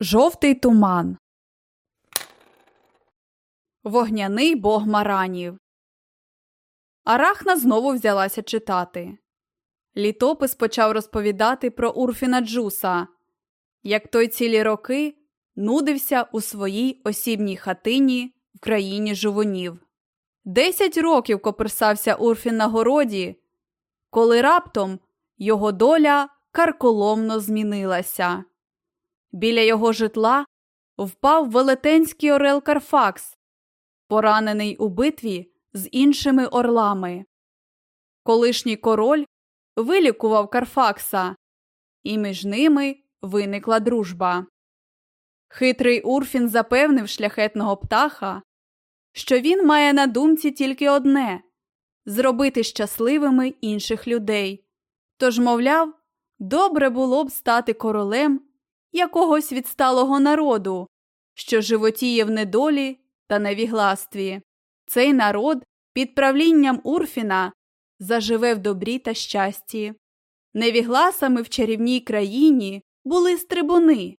Жовтий туман. Вогняний бог маранів. Арахна знову взялася читати. Літопис почав розповідати про Урфіна Джуса, як той цілі роки нудився у своїй осібній хатині в країні жувунів. Десять років коперсався Урфін на городі, коли раптом його доля карколомно змінилася. Біля його житла впав велетенський орел Карфакс, поранений у битві з іншими орлами. Колишній король вилікував Карфакса, і між ними виникла дружба. Хитрий Урфін запевнив шляхетного птаха, що він має на думці тільки одне зробити щасливими інших людей. Тож, мовляв, добре було б стати королем якогось відсталого народу, що животіє в недолі та невігластві. Цей народ під правлінням Урфіна заживе в добрі та щасті. Невігласами в чарівній країні були стрибуни,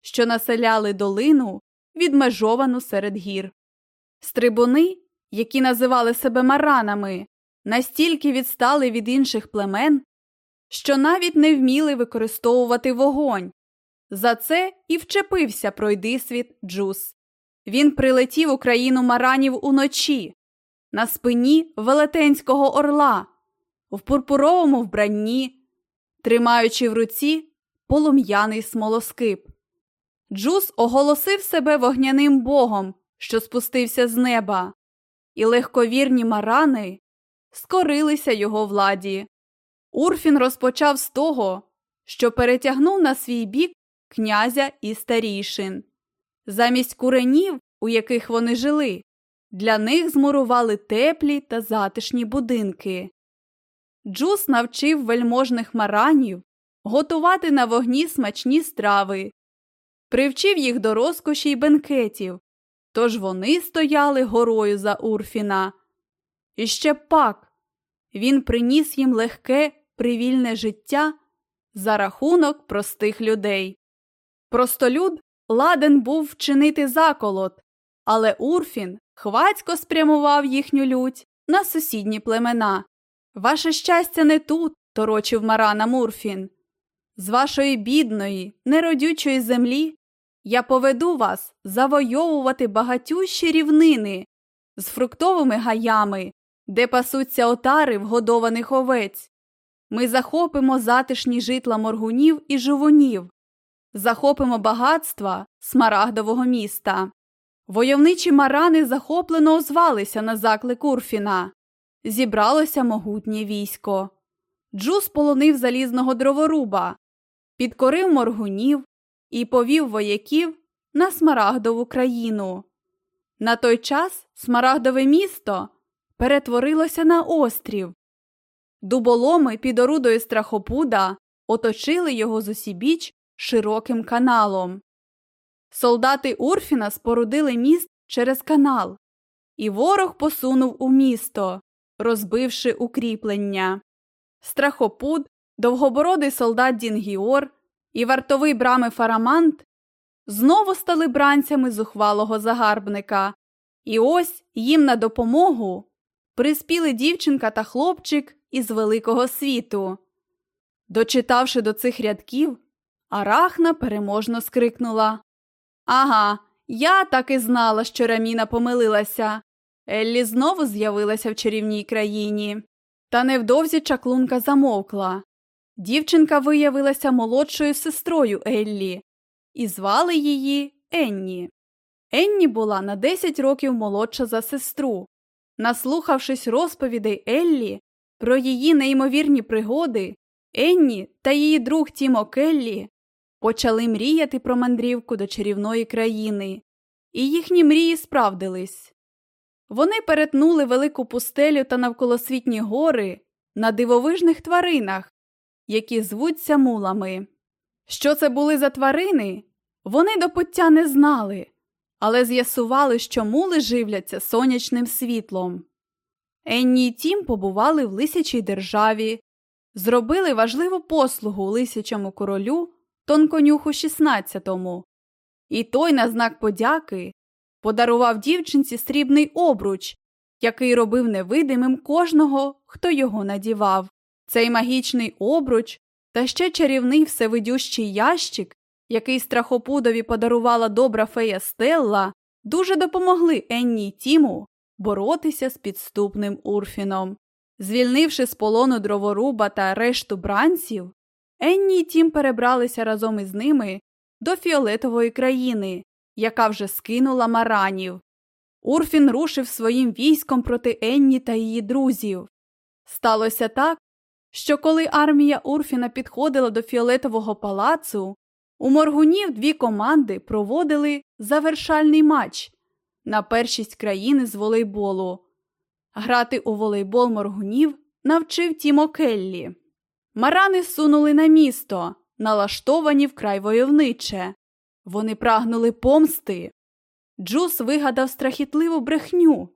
що населяли долину, відмежовану серед гір. Стрибуни, які називали себе маранами, настільки відстали від інших племен, що навіть не вміли використовувати вогонь. За це і вчепився пройдисвіт Джус. Він прилетів у країну маранів уночі, на спині велетенського орла, в пурпуровому вбранні, тримаючи в руці полум'яний смолоскип. Джус оголосив себе вогняним богом, що спустився з неба, і легковірні марани скорилися його владі. Урфін розпочав з того, що перетягнув на свій бік князя і старішин. Замість куренів, у яких вони жили, для них змурували теплі та затишні будинки. Джус навчив вельможних маранів готувати на вогні смачні страви, привчив їх до розкоші й бенкетів, тож вони стояли горою за Урфіна. І ще пак він приніс їм легке, привільне життя за рахунок простих людей. Простолюд ладен був вчинити заколот, але Урфін хвацько спрямував їхню лють на сусідні племена. Ваше щастя не тут, торочив Марана Мурфін. З вашої бідної, неродючої землі я поведу вас завойовувати багатющі рівнини з фруктовими гаями, де пасуться отари вгодованих овець. Ми захопимо затишні житла моргунів і жувунів, захопимо багатства смарагдового міста. Войовничі марани захоплено озвалися на заклик Урфіна. Зібралося могутнє військо. Джус полонив залізного дроворуба, підкорив моргунів і повів вояків на Смарагдову країну. На той час Смарагдове місто перетворилося на острів. Дуболоми під орудою страхопуда оточили його зусібіч широким каналом. Солдати Урфіна спорудили міст через канал, і ворог посунув у місто, розбивши укріплення. Страхопуд, довгобородий солдат Дінгіор і вартовий брами Фарамант знову стали бранцями зухвалого загарбника, і ось їм на допомогу приспіли дівчинка та хлопчик із великого світу. Дочитавши до цих рядків, Арахна переможно скрикнула Ага, я так і знала, що Раміна помилилася. Еллі знову з'явилася в чарівній країні. Та невдовзі чаклунка замовкла. Дівчинка виявилася молодшою сестрою Еллі, і звали її Енні. Енні була на 10 років молодша за сестру. Наслухавшись розповідей Еллі про її неймовірні пригоди, Енні та її друг Тімо Келлі почали мріяти про мандрівку до чарівної країни, і їхні мрії справдились. Вони перетнули велику пустелю та навколосвітні гори на дивовижних тваринах, які звуться мулами. Що це були за тварини? Вони до пуття не знали, але з'ясували, що мули живляться сонячним світлом. Енні і Тім побували в лисячій державі, зробили важливу послугу лисячому королю тонконюху XVI, І той на знак подяки подарував дівчинці срібний обруч, який робив невидимим кожного, хто його надівав. Цей магічний обруч та ще чарівний всевидющий ящик, який страхопудові подарувала добра фея Стелла, дуже допомогли Енні й Тіму боротися з підступним Урфіном. Звільнивши з полону дроворуба та решту бранців, Енні й Тім перебралися разом із ними до фіолетової країни, яка вже скинула маранів. Урфін рушив своїм військом проти Енні та її друзів. Сталося так, що коли армія Урфіна підходила до фіолетового палацу, у моргунів дві команди проводили завершальний матч на першість країни з волейболу. Грати у волейбол моргунів навчив Тімо Келлі. Марани сунули на місто, налаштовані вкрай войовниче. Вони прагнули помсти. Джус вигадав страхітливу брехню,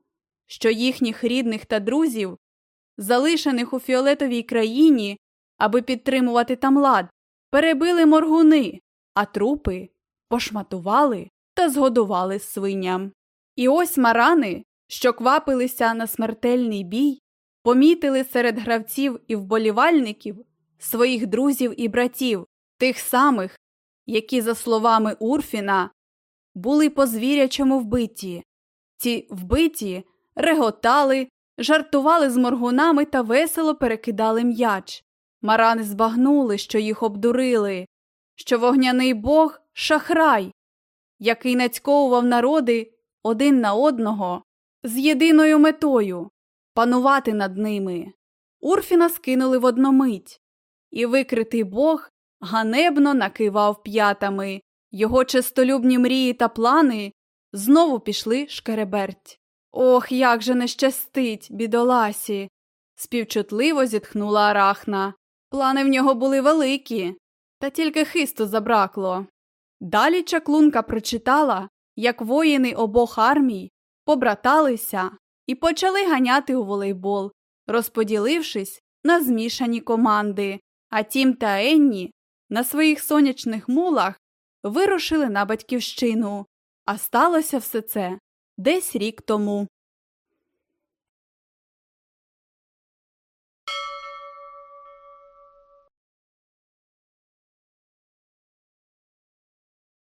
що їхніх рідних та друзів, залишених у фіолетовій країні, аби підтримувати там лад, перебили моргуни, а трупи пошматували та згодували свиням. І ось марани, що квапилися на смертельний бій, помітили серед гравців і вболівальників своїх друзів і братів, тих самих, які, за словами Урфіна, були по звірячому вбиті. Ці вбиті реготали, жартували з моргунами та весело перекидали м'яч. Марани збагнули, що їх обдурили, що вогняний бог шахрай, який нацьковував народи один на одного з єдиною метою панувати над ними. Урфіна скинули в одномить, і викритий бог ганебно накивав п'ятами. Його честолюбні мрії та плани знову пішли шкереберть. Ох, як же не щастить, бідоласі. співчутливо зітхнула Арахна. Плани в нього були великі, та тільки хисту забракло. Далі чаклунка прочитала, як воїни обох армій побраталися і почали ганяти у волейбол, розподілившись на змішані команди, а Тім та Енні на своїх сонячних мулах вирушили на батьківщину, а сталося все це десь рік тому.